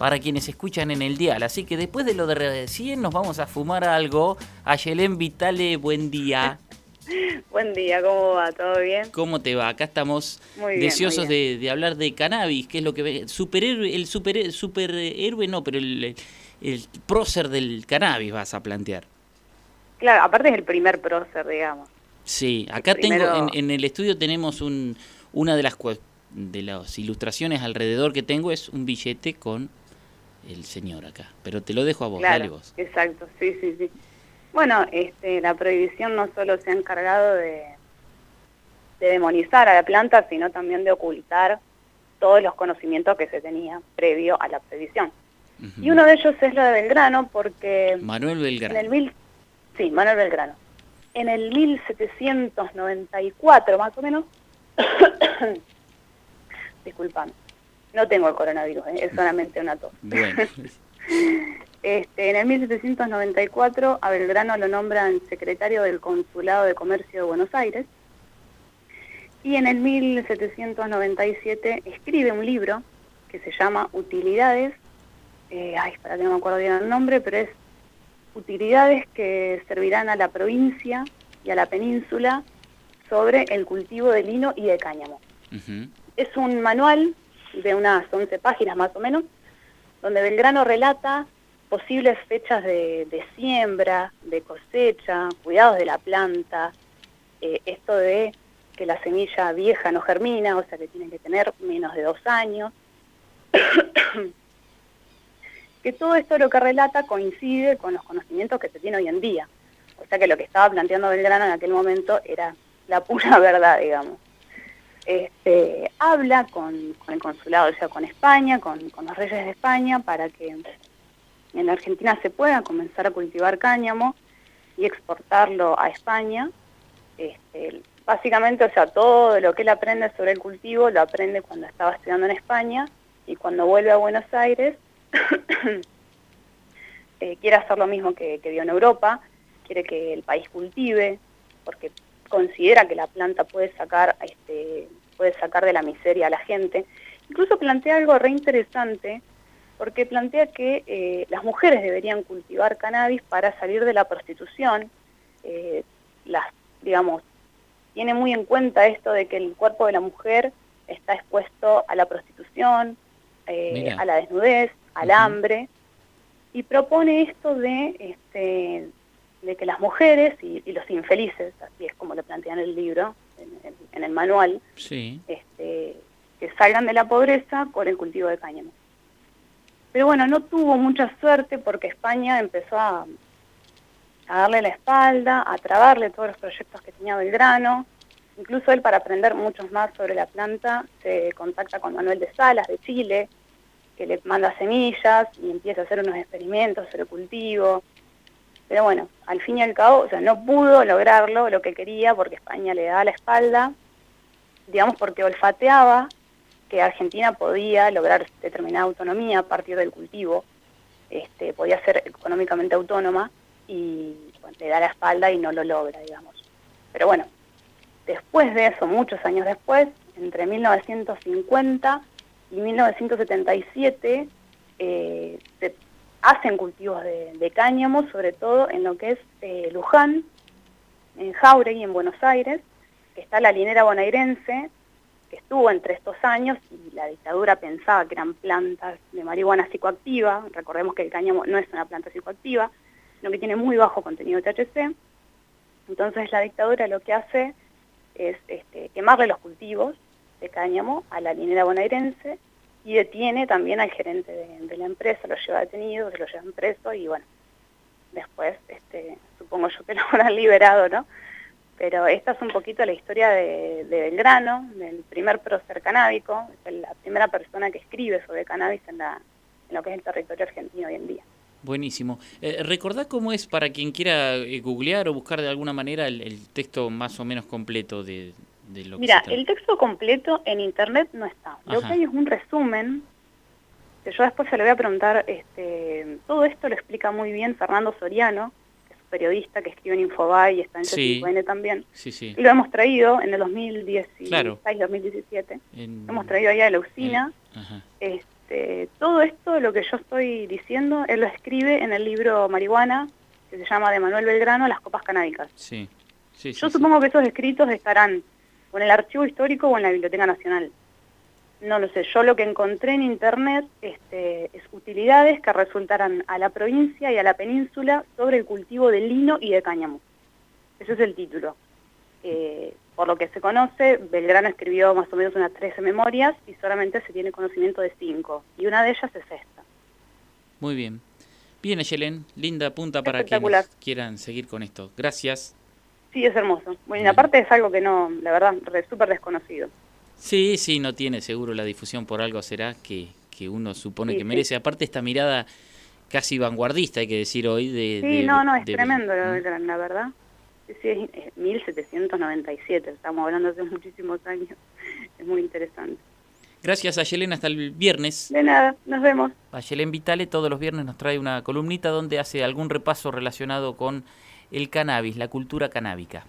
para quienes escuchan en el dial. Así que después de lo de recién nos vamos a fumar algo. Ayelén Vitale, buen día. Buen día, ¿cómo va? ¿Todo bien? ¿Cómo te va? Acá estamos deseosos De, hablar de cannabis, que es lo que... Superhéroe, el super, superhéroe no, pero el, el prócer del cannabis vas a plantear. Claro, aparte es el primer prócer, digamos. Sí, acá tengo, en, el estudio tenemos un, una de las, de las ilustraciones alrededor que tengo es un billete con el señor acá, pero te lo dejo a vos, dale vos. Exacto, sí, sí, sí. Bueno, este, la prohibición no solo se ha encargado de, de demonizar a la planta, sino también de ocultar todos los conocimientos que se tenía previo a la prohibición. Y uno de ellos es lo de Belgrano, porque... Manuel Belgrano. En el mil, sí, Manuel Belgrano. En el 1794, más o menos, disculpame, no tengo el coronavirus, ¿eh? es solamente una tos. Bueno. Este, en el 1794 a Belgrano lo nombran secretario del Consulado de Comercio de Buenos Aires y en el 1797 escribe un libro que se llama Utilidades, eh, ay, para que no me acuerdo bien el nombre, pero es Utilidades que servirán a la provincia y a la península sobre el cultivo de lino y de cáñamo. Es un manual de unas 11 páginas más o menos, donde Belgrano relata posibles fechas de, siembra, de cosecha, cuidados de la planta, eh, esto de que la semilla vieja no germina, o sea que tiene que tener menos de dos años, que todo esto lo que relata coincide con los conocimientos que se tiene hoy en día. O sea que lo que estaba planteando Belgrano en aquel momento era la pura verdad, digamos. Este, habla con, el consulado, o sea, con España, con, los reyes de España, para que en la Argentina se pueda comenzar a cultivar cáñamo y exportarlo a España. Este, básicamente, o sea, todo lo que él aprende sobre el cultivo lo aprende cuando estaba estudiando en España y cuando vuelve a Buenos Aires eh, quiere hacer lo mismo que vio en Europa, quiere que el país cultive, porque considera que la planta puede sacar, este, puede sacar de la miseria a la gente. Incluso plantea algo re interesante, porque plantea que eh, las mujeres deberían cultivar cannabis para salir de la prostitución. Eh, las, digamos, tiene muy en cuenta esto de que el cuerpo de la mujer está expuesto a la prostitución, eh, a la desnudez, al hambre, y propone esto de, este, de que las mujeres y, los infelices, así es como lo plantea en el libro, en, el manual, este, que salgan de la pobreza por el cultivo de cáñamo. Pero bueno, no tuvo mucha suerte porque España empezó a, darle la espalda, a trabarle todos los proyectos que tenía Belgrano. Incluso él, para aprender muchos más sobre la planta, se contacta con Manuel de Salas, de Chile, que le manda semillas y empieza a hacer unos experimentos sobre cultivo. Pero bueno, al fin y al cabo, o sea, no pudo lograrlo lo que quería porque España le daba la espalda, digamos porque olfateaba que Argentina podía lograr determinada autonomía a partir del cultivo, este, podía ser económicamente autónoma y le da la espalda y no lo logra, digamos. Pero bueno, después de eso, muchos años después, entre 1950 y 1977, eh, se hacen cultivos de, cáñamo, sobre todo en lo que es eh, Luján, en Jauregui, en Buenos Aires, que está la linera bonaerense, que estuvo entre estos años y la dictadura pensaba que eran plantas de marihuana psicoactiva, recordemos que el cáñamo no es una planta psicoactiva, sino que tiene muy bajo contenido de THC, entonces la dictadura lo que hace es este, quemarle los cultivos de cáñamo a la linera bonaerense y detiene también al gerente de, la empresa, lo lleva detenido, se lo llevan preso y bueno, después este, supongo yo que lo habrán liberado, ¿no? Pero esta es un poquito la historia de, Belgrano, del primer prócer canábico, la primera persona que escribe sobre cannabis en, lo que es el territorio argentino hoy en día. Buenísimo. Eh, recordá cómo es para quien quiera eh, googlear o buscar de alguna manera el, texto más o menos completo de, lo que Mira, el texto completo en internet no está. Lo que hay es un resumen, que yo después se le voy a preguntar, este, todo esto lo explica muy bien Fernando Soriano, periodista que escribe en Infobae y está en sí. también. Y lo hemos traído en el 2016, 2017. Lo hemos traído allá de la usina. Este, todo esto, lo que yo estoy diciendo, él lo escribe en el libro Marihuana, que se llama de Manuel Belgrano, Las copas canábicas. Sí, sí, Yo supongo que esos escritos estarán o en el Archivo Histórico o en la Biblioteca Nacional. No lo sé, yo lo que encontré en internet este, es utilidades que resultarán a la provincia y a la península sobre el cultivo de lino y de cáñamo. Ese es el título. Eh, por lo que se conoce, Belgrano escribió más o menos unas 13 memorias y solamente se tiene conocimiento de 5, y una de ellas es esta. Muy bien. Bien, Ayelen, linda punta para quienes quieran seguir con esto. Gracias. Sí, es hermoso. Bueno, y aparte es algo que no, la verdad, súper desconocido. Sí, sí, no tiene seguro la difusión por algo será que, que uno supone que merece. Aparte esta mirada casi vanguardista, hay que decir hoy, de... Sí, no, no, es tremendo, la verdad. Sí, es 1797, estamos hablando hace muchísimos años. Es muy interesante. Gracias a Yelena, hasta el viernes. De nada, nos vemos. A Yelena Vitale todos los viernes nos trae una columnita donde hace algún repaso relacionado con el cannabis, la cultura canábica.